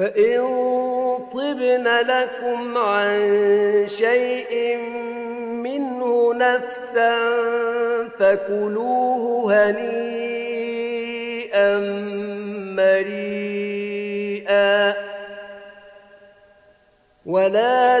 فإن طبن لكم عن شيء منه نفسا فكلوه هنيئا مريئا ولا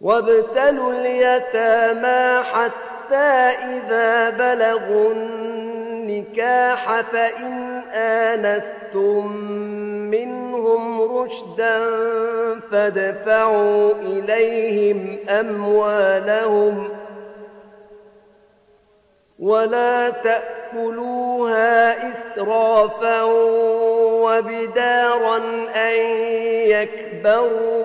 وابتلوا اليتامى حتى إذا بلغوا النكاح فإن آنستم منهم رشدا فادفعوا إليهم أموالهم ولا تأكلوها إسرافا وبدارا أن يكبروا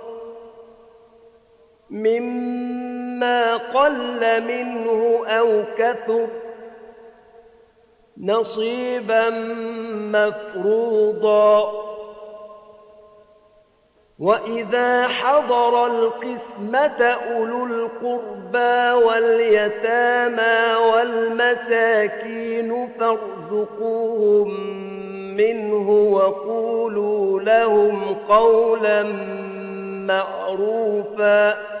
مما قل منه أو كثر نصيبا مفروضا. وإذا حضر القسمة أولو القربى واليتامى والمساكين فارزقوهم منه وقولوا لهم قولا معروفا.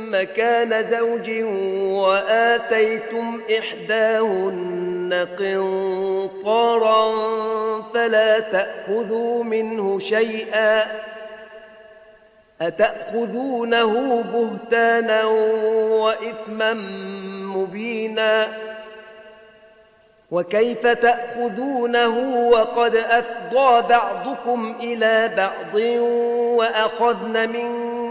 مكان زوج وآتيتم إحداهن قنطارا فلا تأخذوا منه شيئا أتأخذونه بهتانا وإثما مبينا وكيف تأخذونه وقد أفضى بعضكم إلى بعض وأخذن منكم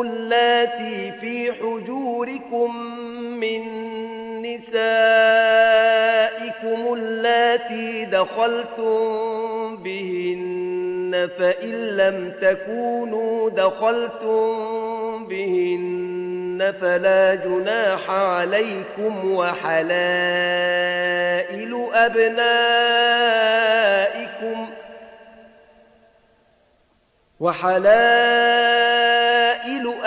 اللاتي في حجوركم من نسائكم اللاتي دخلتم بهن فإن لم تكونوا دخلتم بهن فلا جناح عليكم وحلائل أبنائكم ۖ وحلائل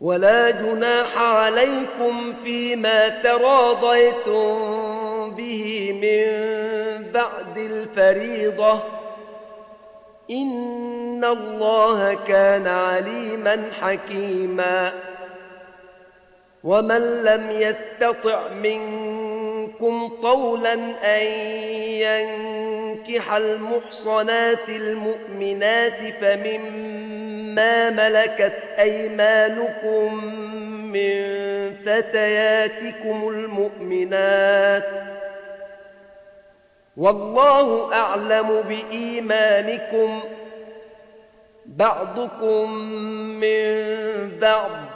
ولا جناح عليكم فيما تراضيتم به من بعد الفريضة. إن الله كان عليما حكيما. ومن لم يستطع منكم منكم طولا أن ينكح المحصنات المؤمنات فمما ملكت أيمانكم من فتياتكم المؤمنات والله أعلم بإيمانكم بعضكم من بعض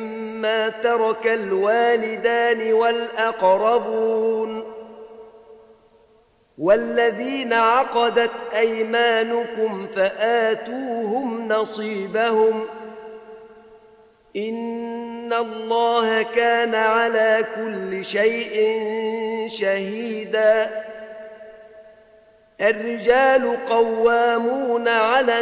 ترك الوالدان والأقربون والذين عقدت أيمانكم فآتوهم نصيبهم ۖ إن الله كان على كل شيء شهيدا الرجال قوامون على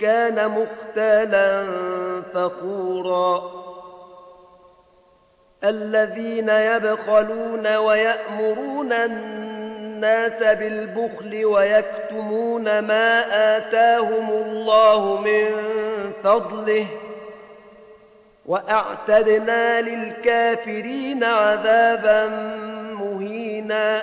كان مختالا فخورا. الذين يبخلون ويأمرون الناس بالبخل ويكتمون ما آتاهم الله من فضله وأعتدنا للكافرين عذابا مهينا.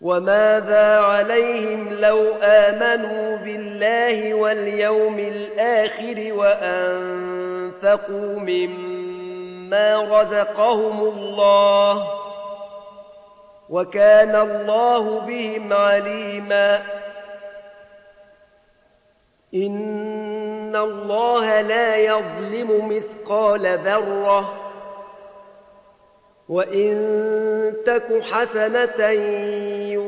وماذا عليهم لو آمنوا بالله واليوم الآخر وأنفقوا مما رزقهم الله وكان الله بهم عليما. إن الله لا يظلم مثقال ذرة وإن تك حسنة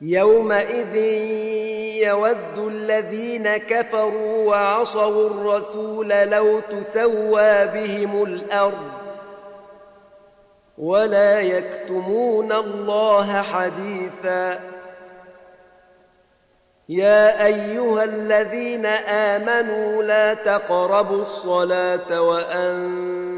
يومئذ يود الذين كفروا وعصوا الرسول لو تسوى بهم الأرض ولا يكتمون الله حديثا. يا أيها الذين آمنوا لا تقربوا الصلاة وأنتم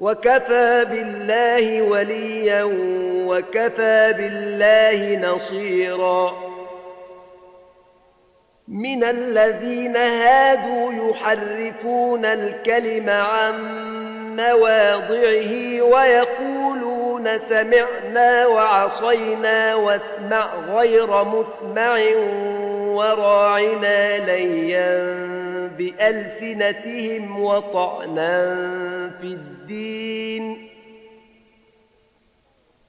وكفى بالله وليا وكفى بالله نصيراً. من الذين هادوا يحرفون الكلم عن مواضعه ويقولون سمعنا وعصينا واسمع غير مسمع وراعنا ليا بألسنتهم وطعنا في الدين.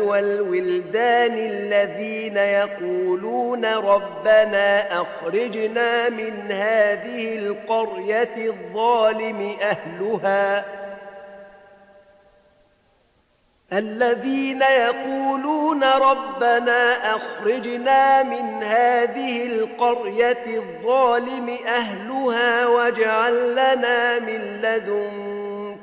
والولدان الذين يقولون ربنا أخرجنا من هذه القرية الظالم أهلها. الذين يقولون ربنا أخرجنا من هذه القرية الظالم أهلها واجعل لنا من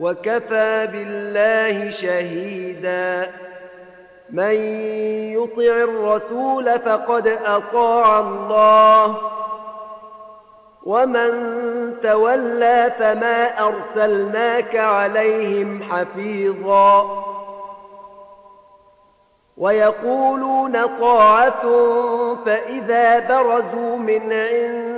وكفى بالله شهيدا. من يطع الرسول فقد أطاع الله. ومن تولى فما أرسلناك عليهم حفيظا. ويقولون طاعة فإذا برزوا من عند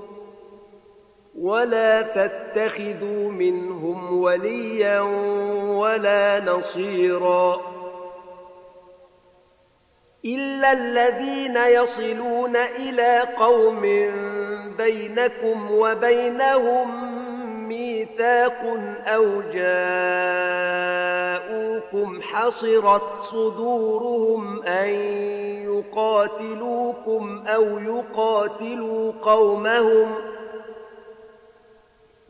ولا تتخذوا منهم وليا ولا نصيرا إلا الذين يصلون إلى قوم بينكم وبينهم ميثاق أو جاءوكم حصرت صدورهم أن يقاتلوكم أو يقاتلوا قومهم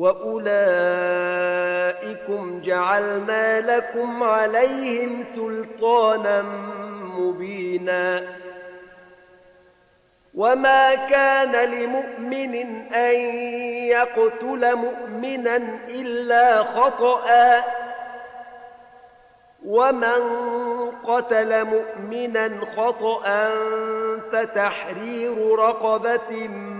وأولئكم جعلنا لكم عليهم سلطانا مبيناً وما كان لمؤمن أن يقتل مؤمنا إلا خطأ ومن قتل مؤمنا خطأ فتحرير رقبة مؤمنة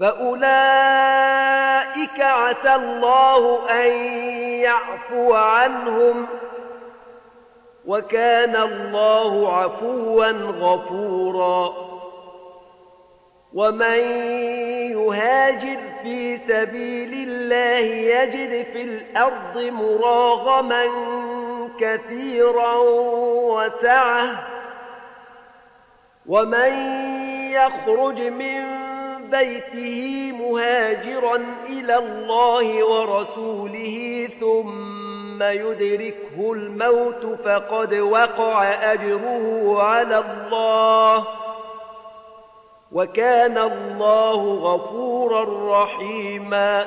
فأولئك عسى الله أن يعفو عنهم وكان الله عفوا غفورا ومن يهاجر في سبيل الله يجد في الأرض مراغما كثيرا وسعة ومن يخرج من بيته مهاجرا إلى الله ورسوله ثم يدركه الموت فقد وقع أجره على الله وكان الله غفورا رحيما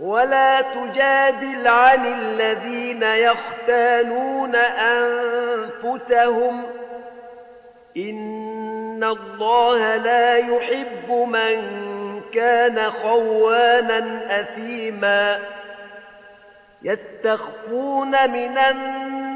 ولا تجادل عن الذين يختانون أنفسهم. إن الله لا يحب من كان خوانا أثيما. يستخفون من الناس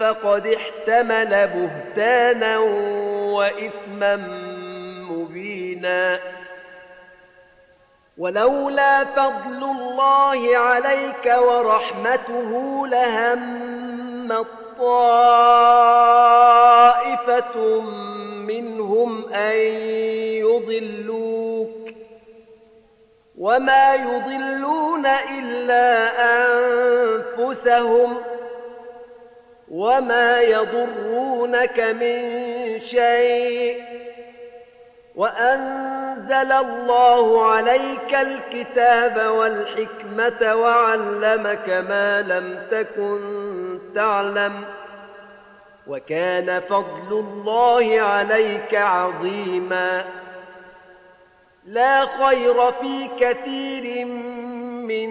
فقد احتمل بهتانا وإثما مبينا. ولولا فضل الله عليك ورحمته لهم طائفة منهم أن يضلوك. وما يضلون إلا أنفسهم وما يضرونك من شيء وأنزل الله عليك الكتاب والحكمة وعلمك ما لم تكن تعلم وكان فضل الله عليك عظيما لا خير في كثير من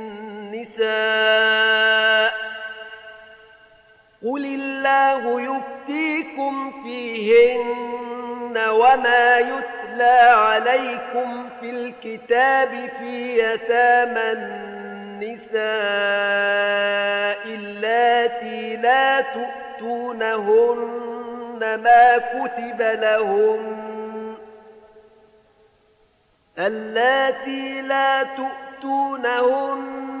النساء. قل الله يفتيكم فيهن وما يتلى عليكم في الكتاب في يتامى النساء اللاتي لا تؤتونهن ما كتب لهن اللاتي لا تؤتونهن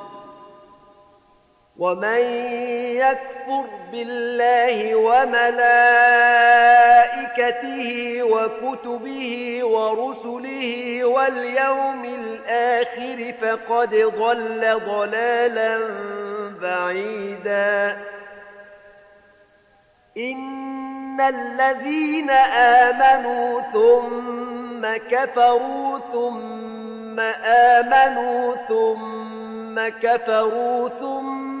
ومن يكفر بالله وملائكته وكتبه ورسله واليوم الآخر فقد ضل ضلالا بعيدا إن الذين آمنوا ثم كفروا ثم آمنوا ثم كفروا ثم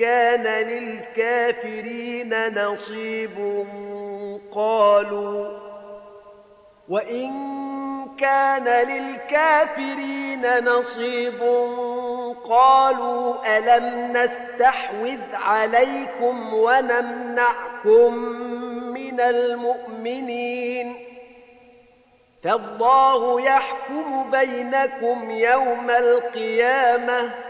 كان للكافرين نصيب. قالوا وإن كان للكافرين نصيب. قالوا ألم نستحوذ عليكم ونمنعكم من المؤمنين؟ فالله يحكم بينكم يوم القيامة.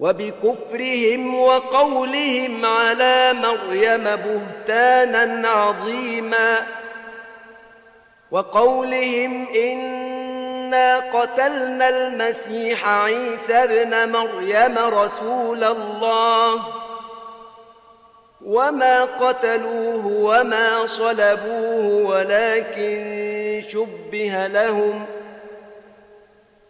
وبكفرهم وقولهم على مريم بهتانا عظيما وقولهم إنا قتلنا المسيح عيسى ابن مريم رسول الله وما قتلوه وما صلبوه ولكن شبه لهم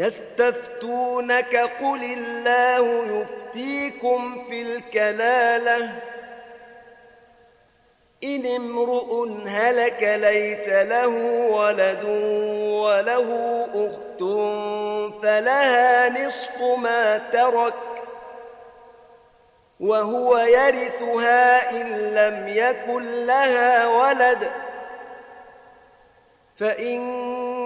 يستفتونك قل الله يفتيكم في الكلالة. إن امرؤ هلك ليس له ولد وله أخت فلها نصف ما ترك وهو يرثها إن لم يكن لها ولد. فإن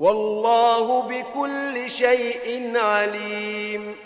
والله بكل شيء عليم.